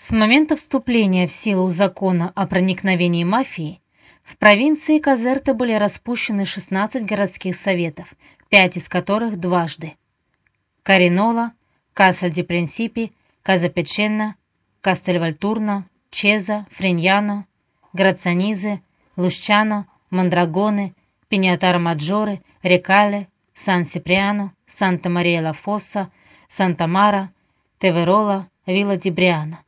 С момента вступления в силу закона о проникновении мафии в провинции Казерта были распущены 16 городских советов, пять из которых дважды. Каринола, Касаль-ди-Принципи, Казапеченна, Кастельвальтурно, Чеза, Фриньяно, Грацианизе, Лущано, Мандрагоне, Пиньятара-Маджоре, Рекале, Сан-Сиприано, Санта-Мария-ла-Фосса, Санта-Мара, Теверола, Вилла-Дибриана.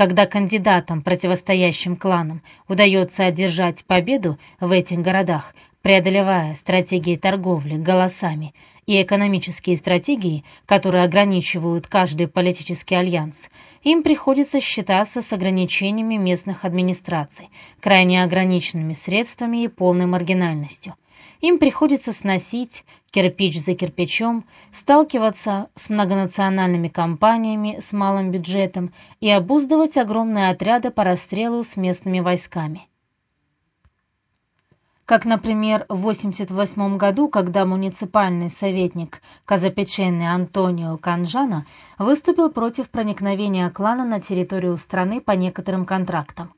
Когда кандидатам, противостоящим кланам, удается одержать победу в этих городах, преодолевая стратегии торговли голосами и экономические стратегии, которые ограничивают каждый политический альянс, им приходится считаться с ограничениями местных администраций, крайне ограниченными средствами и полной маргинальностью – им приходится сносить кирпич за кирпичом, сталкиваться с многонациональными компаниями с малым бюджетом и обуздывать огромные отряды по расстрелу с местными войсками. Как, например, в 1988 году, когда муниципальный советник Казапеченный Антонио Канжана выступил против проникновения клана на территорию страны по некоторым контрактам.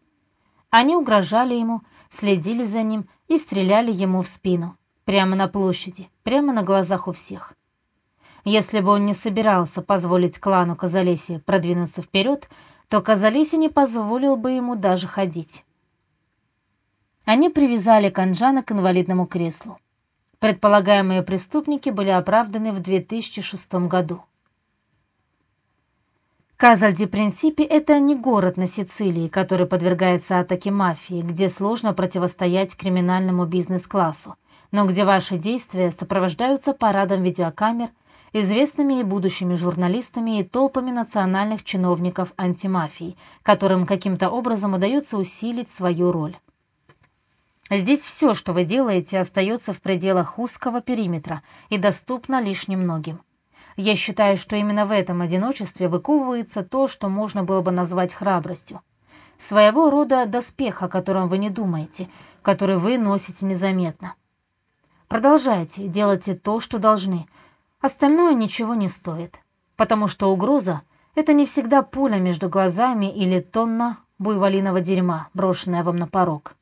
Они угрожали ему, следили за ним и стреляли ему в спину. Прямо на площади, прямо на глазах у всех. Если бы он не собирался позволить клану Казалеси продвинуться вперед, то Казалеси не позволил бы ему даже ходить. Они привязали Канжана к инвалидному креслу. Предполагаемые преступники были оправданы в 2006 году. Казаль-ди-Принципи – это не город на Сицилии, который подвергается атаке мафии, где сложно противостоять криминальному бизнес-классу, но где ваши действия сопровождаются парадом видеокамер, известными и будущими журналистами и толпами национальных чиновников антимафии, которым каким-то образом удается усилить свою роль. Здесь все, что вы делаете, остается в пределах узкого периметра и доступно лишь немногим. Я считаю, что именно в этом одиночестве выковывается то, что можно было бы назвать храбростью. Своего рода доспех, о котором вы не думаете, который вы носите незаметно. Продолжайте, делайте то, что должны. Остальное ничего не стоит, потому что угроза – это не всегда пуля между глазами или тонна буйволиного дерьма, брошенная вам на порог.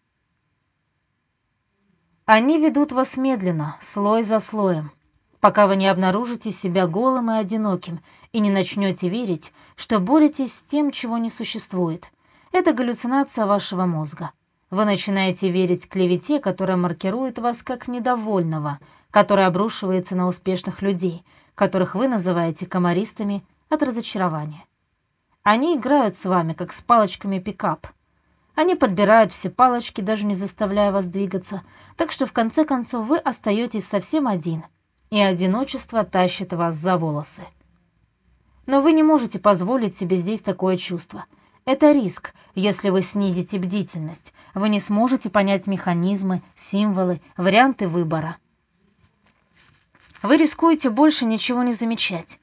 Они ведут вас медленно, слой за слоем, пока вы не обнаружите себя голым и одиноким и не начнете верить, что боретесь с тем, чего не существует. Это галлюцинация вашего мозга. Вы начинаете верить клевете, которая маркирует вас как недовольного, которая обрушивается на успешных людей, которых вы называете комаристами от разочарования. Они играют с вами, как с палочками пикап. Они подбирают все палочки, даже не заставляя вас двигаться, так что в конце концов вы остаетесь совсем один – и одиночество тащит вас за волосы. Но вы не можете позволить себе здесь такое чувство. Это риск, если вы снизите бдительность. Вы не сможете понять механизмы, символы, варианты выбора. Вы рискуете больше ничего не замечать.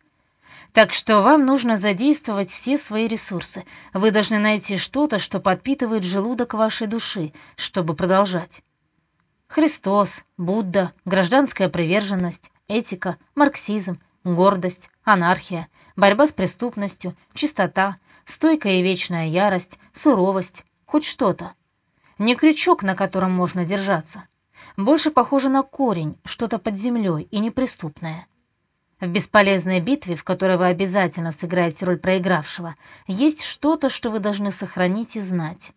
Так что вам нужно задействовать все свои ресурсы. Вы должны найти что-то, что подпитывает желудок вашей души, чтобы продолжать. Христос, Будда, гражданская приверженность, этика, марксизм, гордость, анархия, борьба с преступностью, чистота, стойкая и вечная ярость, суровость, хоть что-то. Не крючок, на котором можно держаться. Больше похоже на корень, что-то под землей и неприступное. В бесполезной битве, в которой вы обязательно сыграете роль проигравшего, есть что-то, что вы должны сохранить и знать.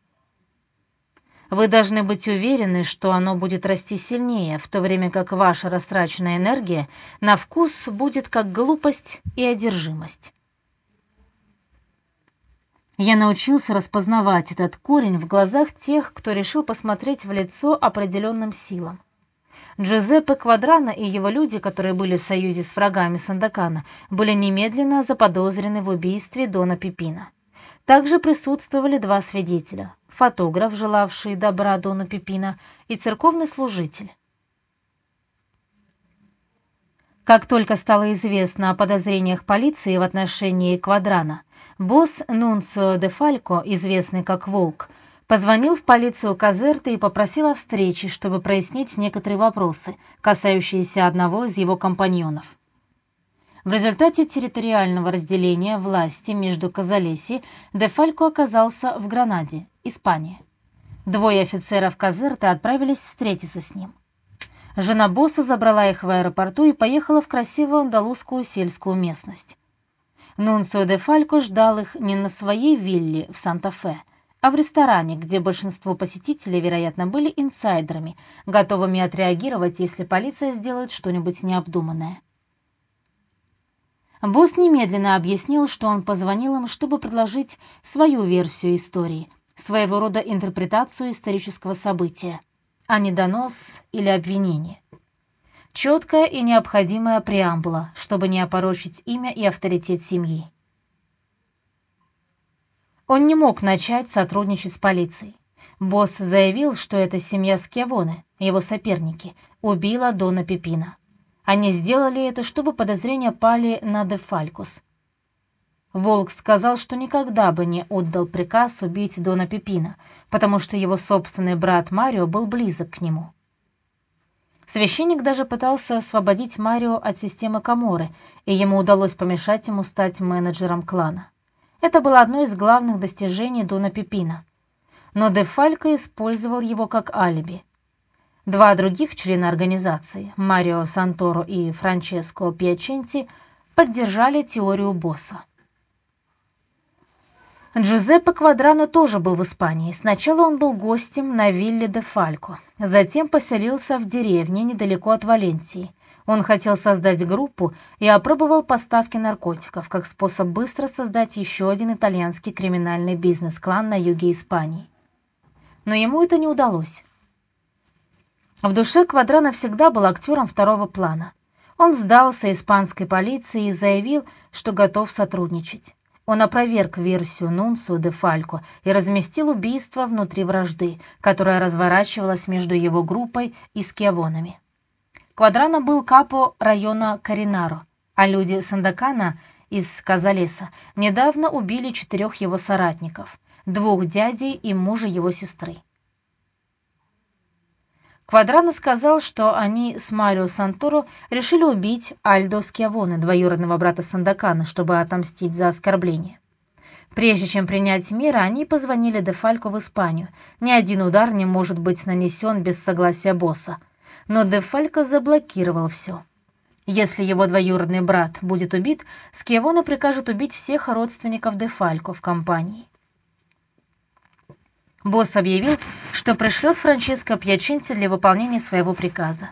Вы должны быть уверены, что оно будет расти сильнее, в то время как ваша растраченная энергия на вкус будет как глупость и одержимость. Я научился распознавать этот корень в глазах тех, кто решил посмотреть в лицо определенным силам. Джузеппе Квадрано и его люди, которые были в союзе с врагами Сандакана, были немедленно заподозрены в убийстве Дона Пипина. Также присутствовали два свидетеля – фотограф, желавший добра Дону Пипина, и церковный служитель. Как только стало известно о подозрениях полиции в отношении Квадрана, босс Нунцио де Фалько, известный как Волк, позвонил в полицию Казерты и попросил о встрече, чтобы прояснить некоторые вопросы, касающиеся одного из его компаньонов. В результате территориального разделения власти между Казалеси де Фалько оказался в Гранаде, Испания. Двое офицеров Казерта отправились встретиться с ним. Жена босса забрала их в аэропорту и поехала в красивую андалузскую сельскую местность. Нунцио де Фалько ждал их не на своей вилле в Санта-Фе, а в ресторане, где большинство посетителей, вероятно, были инсайдерами, готовыми отреагировать, если полиция сделает что-нибудь необдуманное. Босс немедленно объяснил, что он позвонил им, чтобы предложить свою версию истории, своего рода интерпретацию исторического события, а не донос или обвинение. Четкая и необходимая преамбула, чтобы не опорочить имя и авторитет семьи. Он не мог начать сотрудничать с полицией. Босс заявил, что эта семья Скевоне, его соперники, убила Дона Пепина. Они сделали это, чтобы подозрения пали на Дефалькус. Волк сказал, что никогда бы не отдал приказ убить Дона Пепина, потому что его собственный брат Марио был близок к нему. Священник даже пытался освободить Марио от системы Каморы, и ему удалось помешать ему стать менеджером клана. Это было одно из главных достижений Дона Пепина. Но Де Фалько использовал его как алиби. Два других члена организации, Марио Санторо и Франческо Пьяченти, поддержали теорию босса. Джузеппе Квадрано тоже был в Испании. Сначала он был гостем на вилле де Фалько, затем поселился в деревне недалеко от Валенсии. Он хотел создать группу и опробовал поставки наркотиков как способ быстро создать еще один итальянский криминальный бизнес-клан на юге Испании. Но ему это не удалось. В душе Квадрана всегда был актером второго плана. Он сдался испанской полиции и заявил, что готов сотрудничать. Он опроверг версию Нунсу де Фалько и разместил убийство внутри вражды, которая разворачивалась между его группой и скиавонами. Квадрана был капо района Каринаро, а люди Сандакана из Казалеса недавно убили четырех его соратников, двух дядей и мужа его сестры. Квадрано сказал, что они с Марио Санторо решили убить Альдо Скиавоне, двоюродного брата Сандакана, чтобы отомстить за оскорбление. Прежде чем принять меры, они позвонили де Фалько в Испанию. Ни один удар не может быть нанесен без согласия босса. Но де Фалько заблокировал все. Если его двоюродный брат будет убит, Скиавоне прикажет убить всех родственников де Фалько в компании. Босс объявил, что пришлет Франческо Пьяченти для выполнения своего приказа.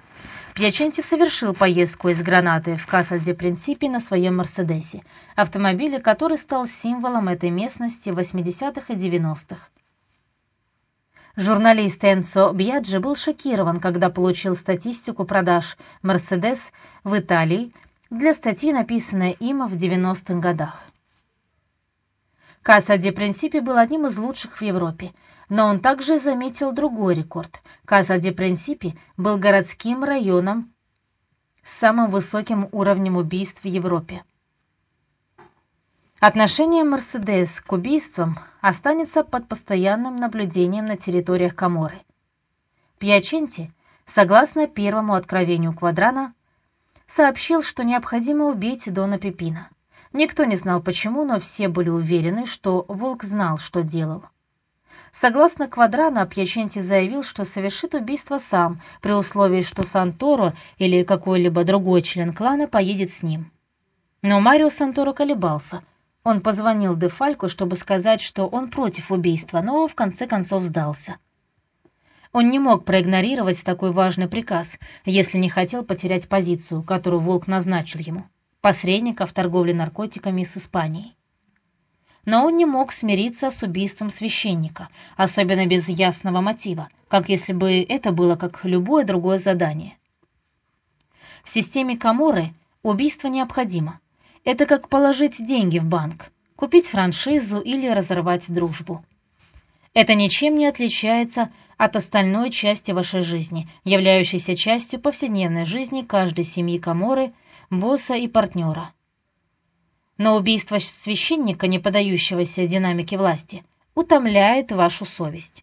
Пьяченти совершил поездку из Гранаты в Касальде Принципи на своем Мерседесе, автомобиле, который стал символом этой местности в 80-х и 90-х. Журналист Энсо Бьяджи был шокирован, когда получил статистику продаж Мерседес в Италии для статьи, написанной им в 90-х годах. Касса де Принципи был одним из лучших в Европе, но он также заметил другой рекорд. Каса де Принципи был городским районом с самым высоким уровнем убийств в Европе. Отношение Мерседес к убийствам останется под постоянным наблюдением на территориях Каморы. Пьяченти, согласно первому откровению Квадрана, сообщил, что необходимо убить Дона Пепина. Никто не знал почему, но все были уверены, что Волк знал, что делал. Согласно Квадрано, Пьяченти заявил, что совершит убийство сам, при условии, что Санторо или какой-либо другой член клана поедет с ним. Но Марио Санторо колебался. Он позвонил Де Фалько, чтобы сказать, что он против убийства, но в конце концов сдался. Он не мог проигнорировать такой важный приказ, если не хотел потерять позицию, которую Волк назначил ему посредника в торговле наркотиками с Испанией но он не мог смириться с убийством священника, особенно без ясного мотива, как если бы это было как любое другое задание. В системе Каморы убийство необходимо. Это как положить деньги в банк, купить франшизу или разорвать дружбу. Это ничем не отличается от остальной части вашей жизни, являющейся частью повседневной жизни каждой семьи Каморы, босса и партнера но убийство священника, не подающегося динамике власти, утомляет вашу совесть.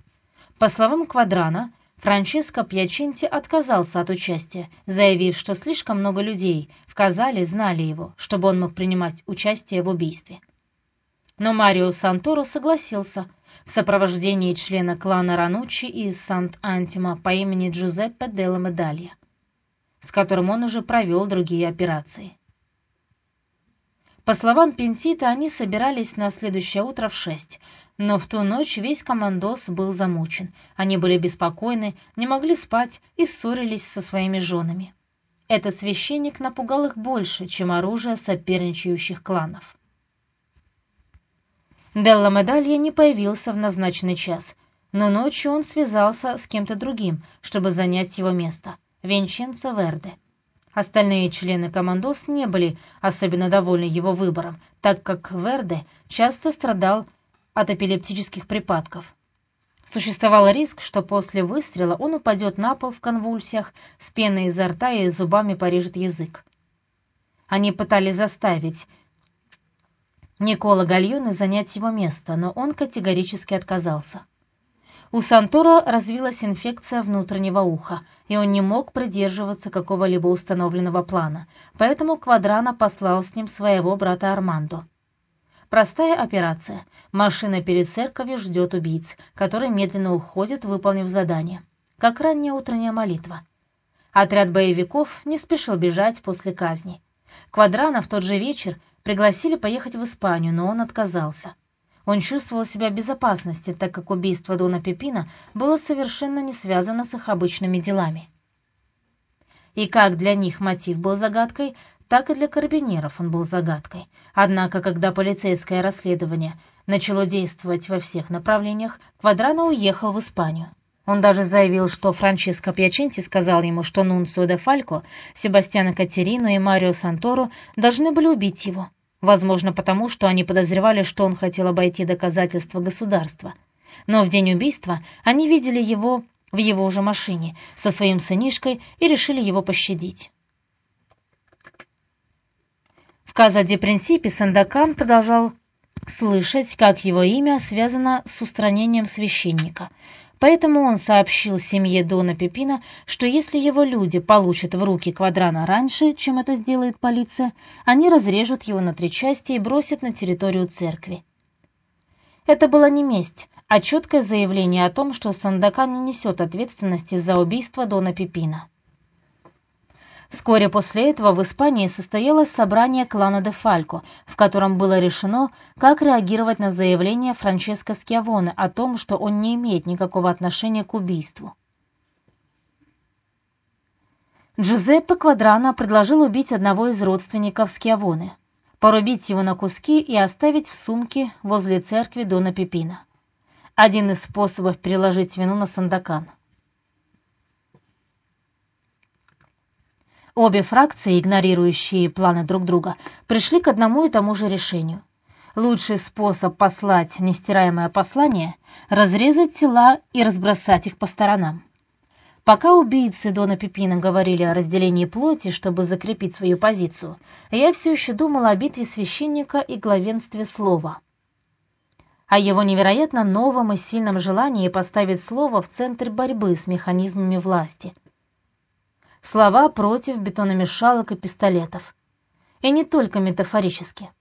По словам Квадрана, Франческо Пьяченти отказался от участия, заявив, что слишком много людей в Казале знали его, чтобы он мог принимать участие в убийстве. Но Марио Санторо согласился в сопровождении члена клана Рануччи из Сант-Антима по имени Джузеппе Делла Медалья, с которым он уже провел другие операции. По словам Пентита, они собирались на следующее утро в шесть, но в ту ночь весь командос был замучен. Они были беспокойны, не могли спать и ссорились со своими женами. Этот священник напугал их больше, чем оружие соперничающих кланов. Делла Медалья не появился в назначенный час, но ночью он связался с кем-то другим, чтобы занять его место — Винченцо Верде. Остальные члены командос не были особенно довольны его выбором, так как Верде часто страдал от эпилептических припадков. Существовал риск, что после выстрела он упадет на пол в конвульсиях, с пеной изо рта и зубами порежет язык. Они пытались заставить Никола Гальоне занять его место, но он категорически отказался. У Сантора развилась инфекция внутреннего уха, и он не мог придерживаться какого-либо установленного плана, поэтому Квадрана послал с ним своего брата Армандо. Простая операция. Машина перед церковью ждет убийц, которые медленно уходят, выполнив задание. Как ранняя утренняя молитва. Отряд боевиков не спешил бежать после казни. Квадрана в тот же вечер пригласили поехать в Испанию, но он отказался. Он чувствовал себя в безопасности, так как убийство Дона Пепина было совершенно не связано с их обычными делами. И как для них мотив был загадкой, так и для карабинеров он был загадкой. Однако, когда полицейское расследование начало действовать во всех направлениях, Квадрано уехал в Испанию. Он даже заявил, что Франческо Пьяченти сказал ему, что Нунцио де Фалько, Себастьяно Катерину и Марио Санторо должны были убить его. Возможно, потому что они подозревали, что он хотел обойти доказательства государства. Но в день убийства они видели его в его же машине со своим сынишкой и решили его пощадить. Каза де Принципе Сандакан продолжал слышать, как его имя связано с устранением священника. Поэтому он сообщил семье Дона Пепина, что если его люди получат в руки Квадрана раньше, чем это сделает полиция, они разрежут его на три части и бросят на территорию церкви. Это была не месть, а четкое заявление о том, что Сандакан не несет ответственности за убийство Дона Пепина. Вскоре после этого в Испании состоялось собрание клана де Фалько, в котором было решено, как реагировать на заявление Франческо Скиавоне о том, что он не имеет никакого отношения к убийству. Джузеппе Квадрано предложил убить одного из родственников Скиавоне, порубить его на куски и оставить в сумке возле церкви Дона Пепина. Один из способов переложить вину на Сандакан. Обе фракции, игнорирующие планы друг друга, пришли к одному и тому же решению. Лучший способ послать нестираемое послание — разрезать тела и разбросать их по сторонам. Пока убийцы Дона Пепина говорили о разделении плоти, чтобы закрепить свою позицию, я все еще думала о битве священника и главенстве слова. О его невероятно новом и сильном желании поставить слово в центр борьбы с механизмами власти — слова против бетономешалок и пистолетов. И не только метафорически.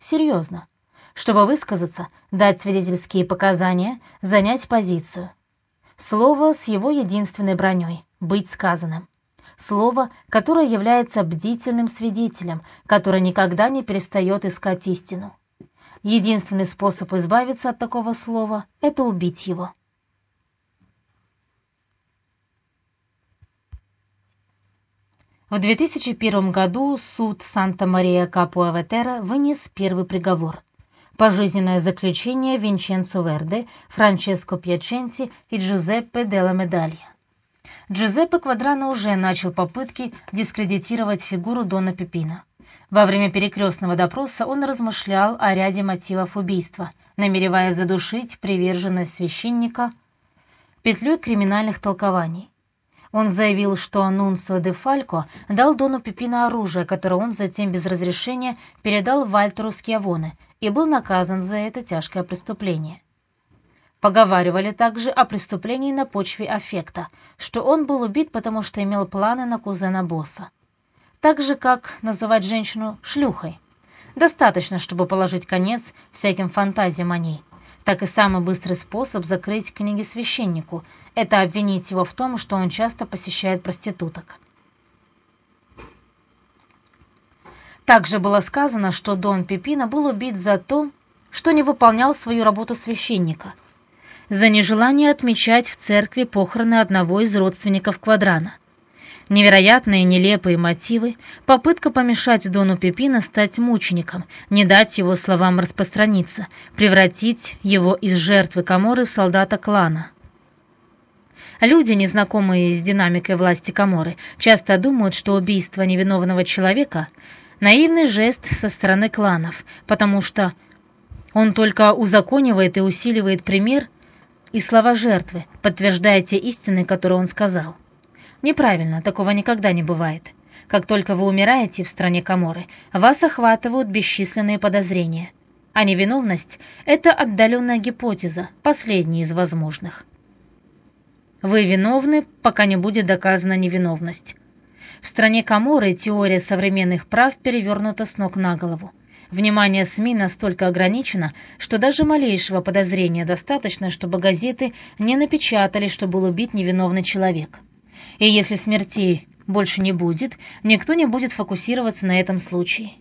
Серьезно. Чтобы высказаться, дать свидетельские показания, занять позицию. Слово с его единственной броней — быть сказанным. Слово, которое является бдительным свидетелем, который никогда не перестает искать истину. Единственный способ избавиться от такого слова — это убить его. В 2001 году суд Санта-Мария-Капуа-Ветера вынес первый приговор – пожизненное заключение Винченцо Верде, Франческо Пьяченти и Джузеппе Делла Медалья. Джузеппе Квадрано уже начал попытки дискредитировать фигуру Дона Пепина. Во время перекрестного допроса он размышлял о ряде мотивов убийства, намереваясь задушить приверженность священника петлей криминальных толкований. Он заявил, что Нунсо де Фалько дал Дону Пепино оружие, которое он затем без разрешения передал Вальтеру Скиавоне и был наказан за это тяжкое преступление. Поговаривали также о преступлении на почве аффекта, что он был убит, потому что имел планы на кузена босса. Так же, как называть женщину шлюхой. Достаточно, чтобы положить конец всяким фантазиям о ней. Так и самый быстрый способ закрыть книги священнику – это обвинить его в том, что он часто посещает проституток. Также было сказано, что Дон Пепино был убит за то, что не выполнял свою работу священника – за нежелание отмечать в церкви похороны одного из родственников Квадрана. Невероятные нелепые мотивы, попытка помешать Дону Пепино стать мучеником, не дать его словам распространиться, превратить его из жертвы Каморы в солдата клана. Люди, незнакомые с динамикой власти Каморы, часто думают, что убийство невиновного человека – наивный жест со стороны кланов, потому что он только узаконивает и усиливает пример – и слова жертвы, подтверждая те истины, которые он сказал. Неправильно, такого никогда не бывает. Как только вы умираете в стране Каморы, вас охватывают бесчисленные подозрения. А невиновность – это отдаленная гипотеза, последняя из возможных. Вы виновны, пока не будет доказана невиновность. В стране Каморы теория современных прав перевернута с ног на голову. Внимание СМИ настолько ограничено, что даже малейшего подозрения достаточно, чтобы газеты не напечатали, что был убит невиновный человек. И если смертей больше не будет, никто не будет фокусироваться на этом случае.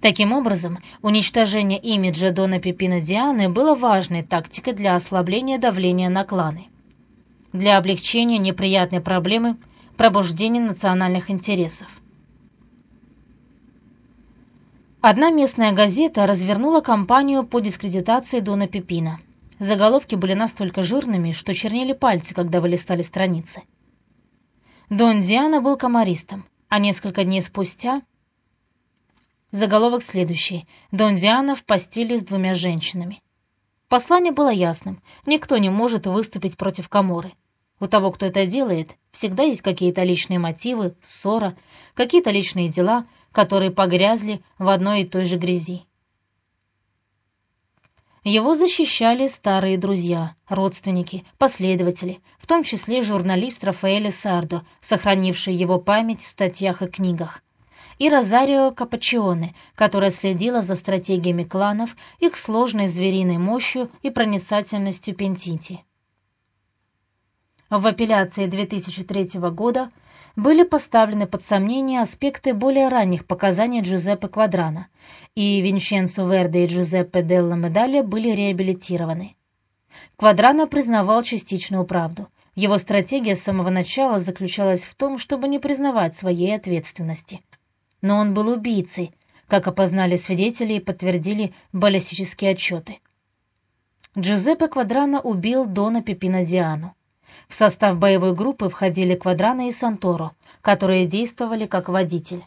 Таким образом, уничтожение имиджа Дона Пепина Дианы было важной тактикой для ослабления давления на кланы. Для облегчения неприятной проблемы пробуждения национальных интересов. Одна местная газета развернула кампанию по дискредитации Дона Пепина. Заголовки были настолько жирными, что чернели пальцы, когда вылистали страницы. Дон Диана был комаристом, а несколько дней спустя заголовок следующий: Дон Диана в постели с двумя женщинами. Послание было ясным: никто не может выступить против Каморы. У того, кто это делает, всегда есть какие-то личные мотивы, ссора, какие-то личные дела, которые погрязли в одной и той же грязи. Его защищали старые друзья, родственники, последователи, в том числе журналист Рафаэль Сардо, сохранивший его память в статьях и книгах, и Розарио Капачионе, которая следила за стратегиями кланов, их сложной звериной мощью и проницательностью Пентинти. В апелляции 2003 года были поставлены под сомнение аспекты более ранних показаний Джузеппе Квадрана, и Винченцо Верде и Джузеппе Делла Медале были реабилитированы. Квадрана признавал частичную правду. Его стратегия с самого начала заключалась в том, чтобы не признавать своей ответственности. Но он был убийцей, как опознали свидетели и подтвердили баллистические отчеты. Джузеппе Квадрана убил Дона Пепина Диану. В состав боевой группы входили Квадрана и Санторо, которые действовали как водитель.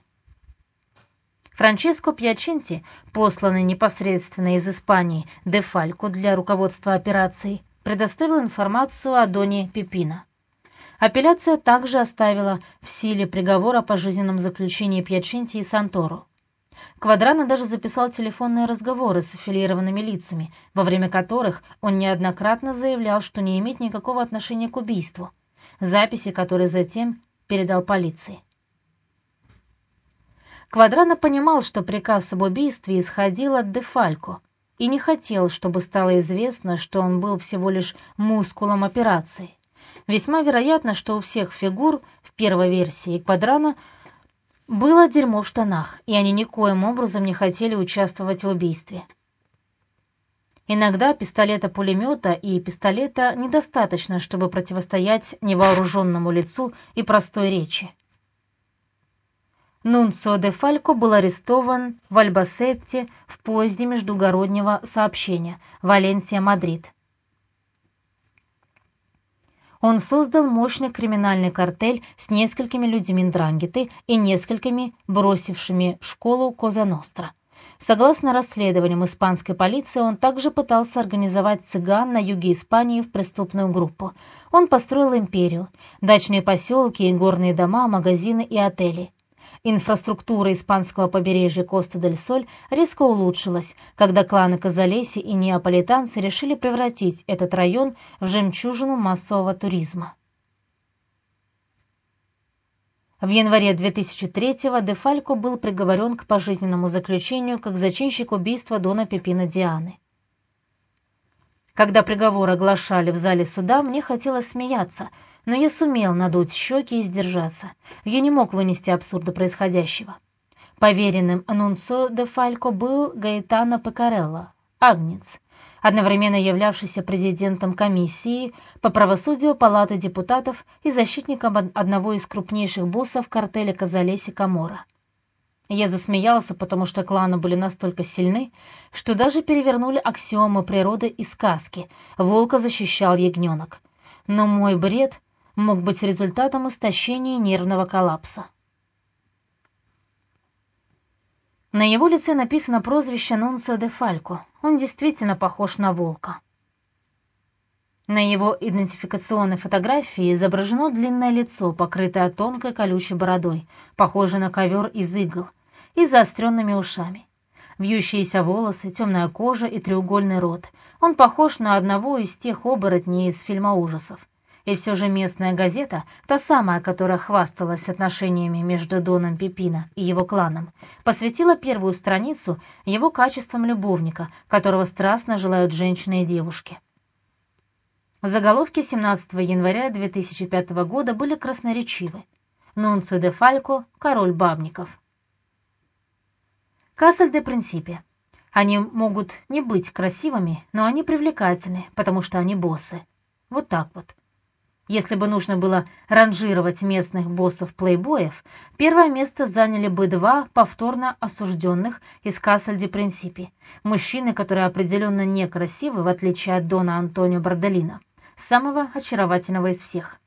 Франческо Пьяченти, посланный непосредственно из Испании де Фалько для руководства операцией, предоставил информацию о Доне Пепино. Апелляция также оставила в силе приговор о пожизненном заключении Пьяченти и Санторо. Квадрана даже записал телефонные разговоры с аффилированными лицами, во время которых он неоднократно заявлял, что не имеет никакого отношения к убийству. Записи, которые затем передал полиции. Квадрана понимал, что приказ об убийстве исходил от Дефалько и не хотел, чтобы стало известно, что он был всего лишь мускулом операции. Весьма вероятно, что у всех фигур в первой версии Квадрана было дерьмо в штанах, и они никоим образом не хотели участвовать в убийстве. Иногда пистолета-пулемета и пистолета недостаточно, чтобы противостоять невооруженному лицу и простой речи. Нунцо де Фалько был арестован в Альбасетте в поезде междугороднего сообщения Валенсия-Мадрид. Он создал мощный криминальный картель с несколькими людьми Ндрангеты и несколькими бросившими школу Коза Ностра. Согласно расследованиям испанской полиции, он также пытался организовать цыган на юге Испании в преступную группу. Он построил империю: дачные поселки и горные дома, магазины и отели. Инфраструктура испанского побережья Коста-дель-Соль резко улучшилась, когда кланы Казалеси и неаполитанцы решили превратить этот район в жемчужину массового туризма. В январе 2003-го Де Фалько был приговорен к пожизненному заключению как зачинщик убийства Дона Пепина Дианы. Когда приговор оглашали в зале суда, мне хотелось смеяться, но я сумел надуть щеки и сдержаться. Я не мог вынести абсурда происходящего. Поверенным Анунцо де Фалько был Гаэтано Пекарелло, агнец, одновременно являвшийся президентом комиссии по правосудию Палаты депутатов и защитником одного из крупнейших боссов картеля Казалеси Камора. Я засмеялся, потому что кланы были настолько сильны, что даже перевернули аксиомы природы и сказки «Волка защищал ягненок». Но мой бред мог быть результатом истощения нервного коллапса. На его лице написано прозвище Нунцио де Фалько. Он действительно похож на волка. На его идентификационной фотографии изображено длинное лицо, покрытое тонкой колючей бородой, похожей на ковер из игл, и заостренными ушами. Вьющиеся волосы, темная кожа и треугольный рот. Он похож на одного из тех оборотней из фильма ужасов. И все же местная газета, та самая, которая хвасталась отношениями между Доном Пепино и его кланом, посвятила первую страницу его качествам любовника, которого страстно желают женщины и девушки. Заголовки 17 января 2005 года были красноречивы. Нунцио де Фалько, король бабников. Кассель де Принципе. Они могут не быть красивыми, но они привлекательны, потому что они боссы. Вот так вот. Если бы нужно было ранжировать местных боссов-плейбоев, первое место заняли бы два повторно осужденных из Кассель Принципи, мужчины, которые определенно некрасивы, в отличие от Дона Антонио Барделина, самого очаровательного из всех.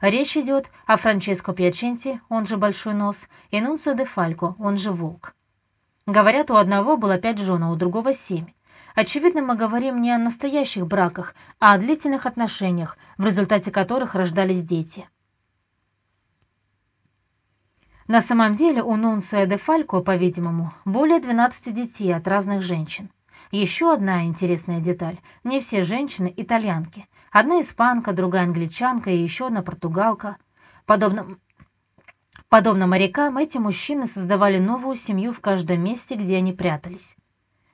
Речь идет о Франческо Пьяченти, он же Большой Нос, и Нунцио де Фалько, он же Волк. Говорят, у одного было пять жен, а у другого семь. Очевидно, мы говорим не о настоящих браках, а о длительных отношениях, в результате которых рождались дети. На самом деле у Нунсуэ де Фалько, по-видимому, более 12 детей от разных женщин. Еще одна интересная деталь. Не все женщины – итальянки. Одна испанка, другая англичанка и еще одна португалка. Подобно, Подобно морякам, эти мужчины создавали новую семью в каждом месте, где они прятались.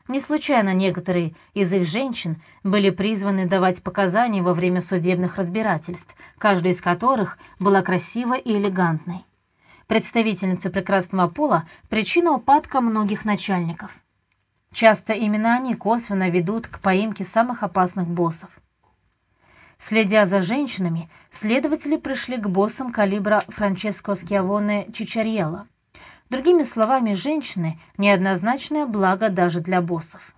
Не случайно некоторые из их женщин были призваны давать показания во время судебных разбирательств, каждая из которых была красивой и элегантной. Представительницы прекрасного пола – причина упадка многих начальников. Часто именно они косвенно ведут к поимке самых опасных боссов. Следя за женщинами, следователи пришли к боссам калибра Франческо Скиавоне Чичарьелло. Другими словами, женщины – неоднозначное благо даже для боссов.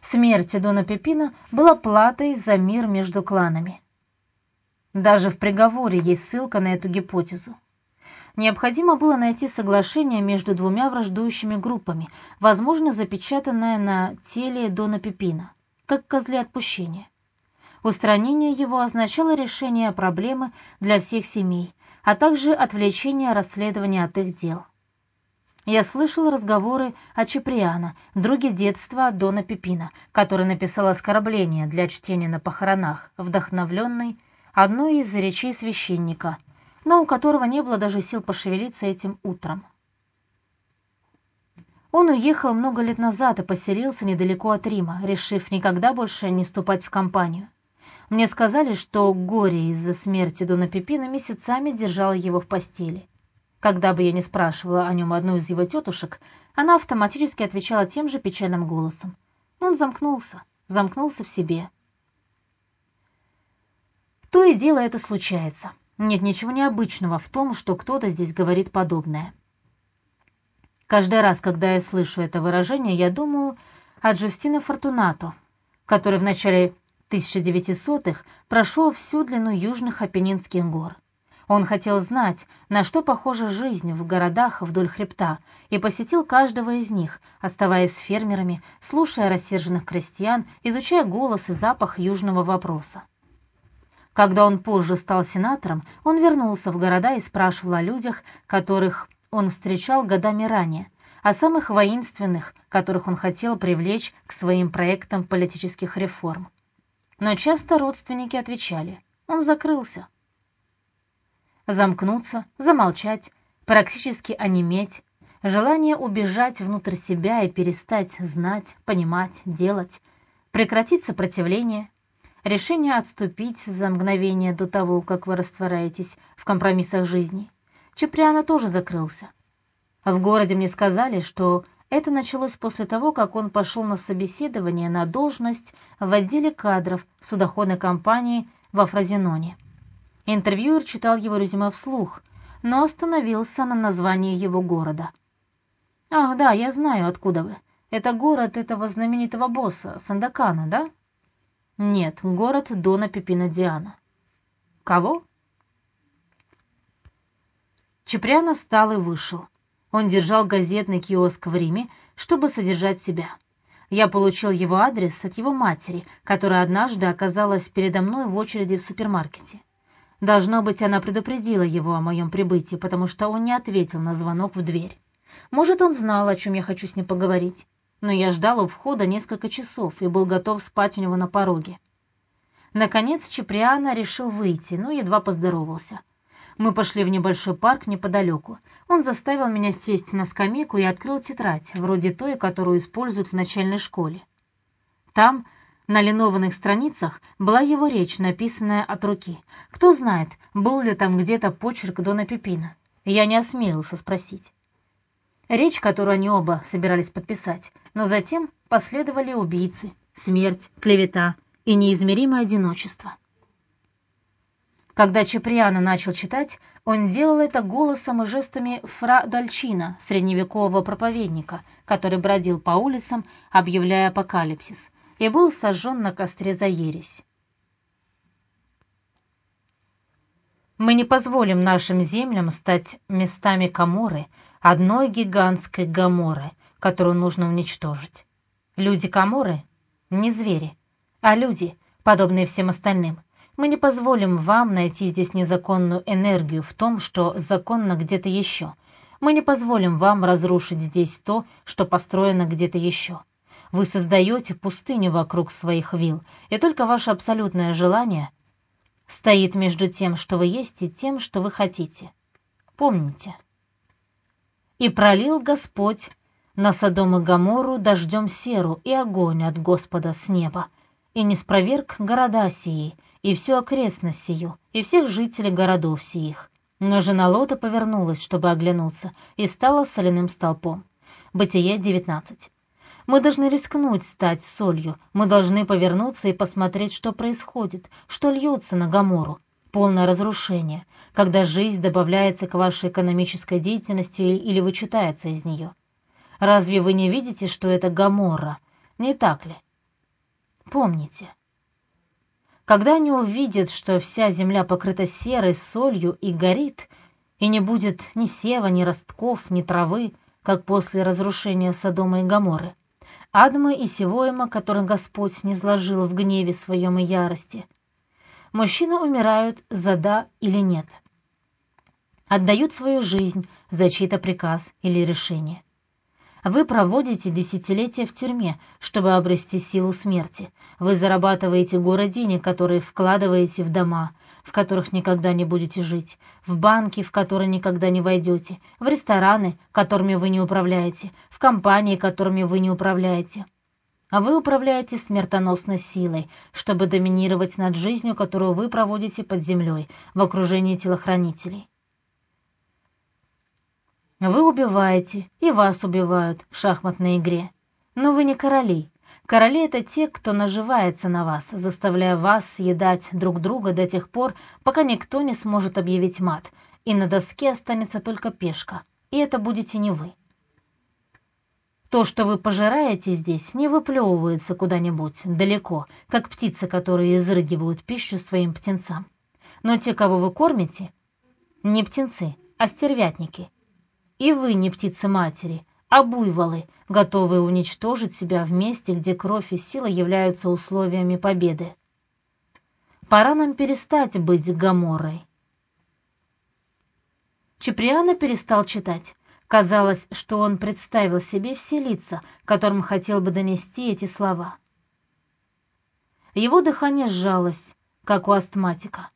Смерть Дона Пепина была платой за мир между кланами. Даже в приговоре есть ссылка на эту гипотезу. Необходимо было найти соглашение между двумя враждующими группами, возможно, запечатанное на теле Дона Пепина, как козле отпущения. Устранение его означало решение проблемы для всех семей, а также отвлечение расследования от их дел. Я слышал разговоры о Чеприано, друге детства Дона Пепина, который написал оскорбление для чтения на похоронах, вдохновленный одной из речей священника, но у которого не было даже сил пошевелиться этим утром. Он уехал много лет назад и поселился недалеко от Рима, решив никогда больше не ступать в компанию. Мне сказали, что горе из-за смерти Дона Пепина месяцами держало его в постели. Когда бы я ни спрашивала о нем одну из его тетушек, она автоматически отвечала тем же печальным голосом. Он замкнулся, замкнулся в себе. То и дело это случается. Нет ничего необычного в том, что кто-то здесь говорит подобное. Каждый раз, когда я слышу это выражение, я думаю о Джустино Фортунато, который в начале 1900-х прошел всю длину южных Апеннинских гор. Он хотел знать, на что похожа жизнь в городах вдоль хребта, и посетил каждого из них, оставаясь с фермерами, слушая рассерженных крестьян, изучая голос и запах южного вопроса. Когда он позже стал сенатором, он вернулся в города и спрашивал о людях, которых он встречал годами ранее, о самых воинственных, которых он хотел привлечь к своим проектам политических реформ. Но часто родственники отвечали: он закрылся. Замкнуться, замолчать, практически онеметь, желание убежать внутрь себя и перестать знать, понимать, делать, прекратить сопротивление, решение отступить за мгновение до того, как вы растворяетесь в компромиссах жизни. Чеприана тоже закрылся. В городе мне сказали, что это началось после того, как он пошел на собеседование на должность в отделе кадров судоходной компании во Фразеноне. Интервьюер читал его резюме вслух, но остановился на названии его города. Ах, да, я знаю, откуда вы. Это город этого знаменитого босса Сандакана, да? Нет, город Дона Пепина Диана. Кого? Чепрянов встал и вышел. Он держал газетный киоск в Риме, чтобы содержать себя. Я получил его адрес от его матери, которая однажды оказалась передо мной в очереди в супермаркете. Должно быть, она предупредила его о моем прибытии, потому что он не ответил на звонок в дверь. Может, он знал, о чем я хочу с ним поговорить, но я ждал у входа несколько часов и был готов спать у него на пороге. Наконец Чеприана решил выйти, но едва поздоровался. Мы пошли в небольшой парк неподалеку. Он заставил меня сесть на скамейку и открыл тетрадь, вроде той, которую используют в начальной школе. Там, на линованных страницах, была его речь, написанная от руки. Кто знает, был ли там где-то почерк Дона Пепина. Я не осмелился спросить. Речь, которую они оба собирались подписать, но затем последовали убийцы, смерть, клевета и неизмеримое одиночество. Когда Чеприано начал читать, он делал это голосом и жестами фра Дальчина, средневекового проповедника, который бродил по улицам, объявляя апокалипсис, и был сожжен на костре за ересь. Мы не позволим нашим землям стать местами Каморы, одной гигантской Гаморы, которую нужно уничтожить. Люди Каморы не звери, а люди, подобные всем остальным. Мы не позволим вам найти здесь незаконную энергию в том, что законно где-то еще. Мы не позволим вам разрушить здесь то, что построено где-то еще. Вы создаете пустыню вокруг своих вил, и только ваше абсолютное желание стоит между тем, что вы есть, и тем, что вы хотите. Помните. И пролил Господь на Содом и Гоморру дождем серу и огонь от Господа с неба, и не спроверг города сии, и всю окрестность сию, и всех жителей городов сих. Но жена Лота повернулась, чтобы оглянуться, и стала соляным столпом. Бытие 19. Мы должны рискнуть стать солью, мы должны повернуться и посмотреть, что происходит, что льется на Гамору. Полное разрушение, когда жизнь добавляется к вашей экономической деятельности или вычитается из нее. Разве вы не видите, что это Гамора? Не так ли? Помните, когда они увидят, что вся земля покрыта серой солью и горит, и не будет ни сева, ни ростков, ни травы, как после разрушения Содома и Гоморры, Адма и Севоима, которых Господь не сложил в гневе своем и ярости. Мужчины умирают за да или нет, отдают свою жизнь за чей-то приказ или решение. Вы проводите десятилетия в тюрьме, чтобы обрести силу смерти. Вы зарабатываете горы денег, которые вкладываете в дома, в которых никогда не будете жить, в банки, в которые никогда не войдете, в рестораны, которыми вы не управляете, в компании, которыми вы не управляете. А вы управляете смертоносной силой, чтобы доминировать над жизнью, которую вы проводите под землей, в окружении телохранителей. Вы убиваете, и вас убивают в шахматной игре. Но вы не короли. Короли это те, кто наживается на вас, заставляя вас съедать друг друга до тех пор, пока никто не сможет объявить мат, и на доске останется только пешка, и это будете не вы. То, что вы пожираете здесь, не выплевывается куда-нибудь далеко, как птицы, которые изрыгивают пищу своим птенцам. Но те, кого вы кормите, не птенцы, а стервятники, и вы не птицы матери, а буйволы, готовые уничтожить себя в месте, где кровь и сила являются условиями победы. Пора нам перестать быть Гаморой. Чеприано перестал читать. Казалось, что он представил себе все лица, которым хотел бы донести эти слова. Его дыхание сжалось, как у астматика.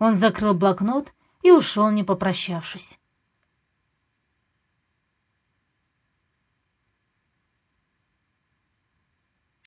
Он закрыл блокнот и ушел, не попрощавшись.